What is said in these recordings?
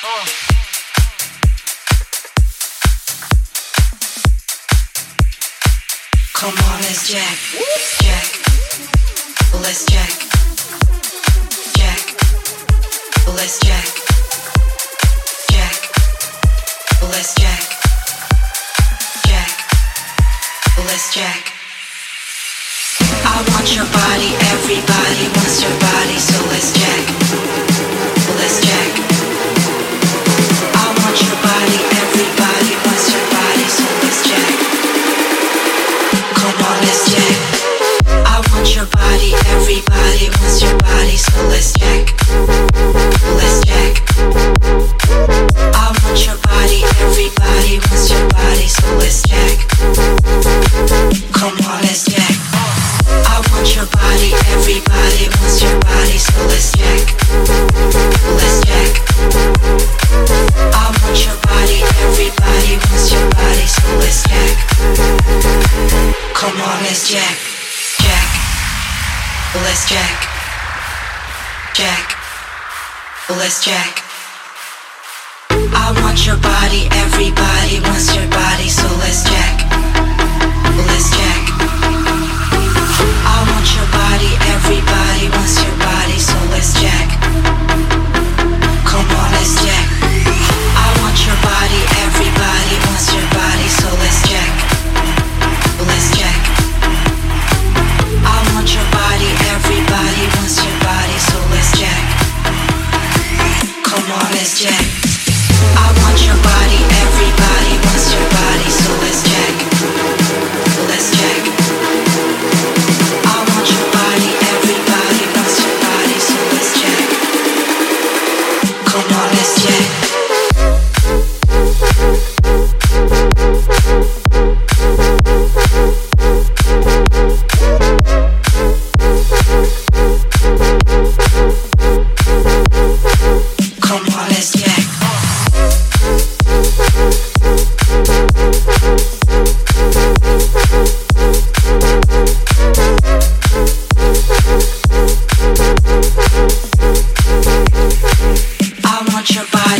Come on, let's jack, jack, let's jack, jack, let's jack, jack, let's jack, jack, let's jack. I want your body, everybody. Come on, let's jack, jack, let's jack, jack, let's jack. I want your body every let's check. I want your body, everybody wants your body, so let's check.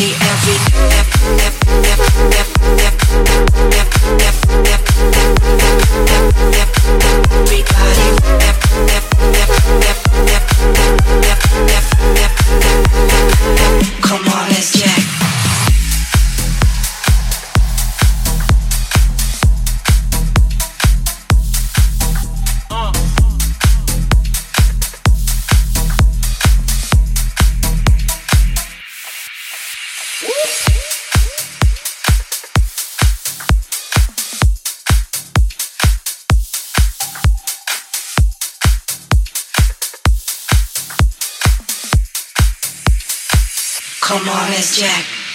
every, Come on, Miss Jack.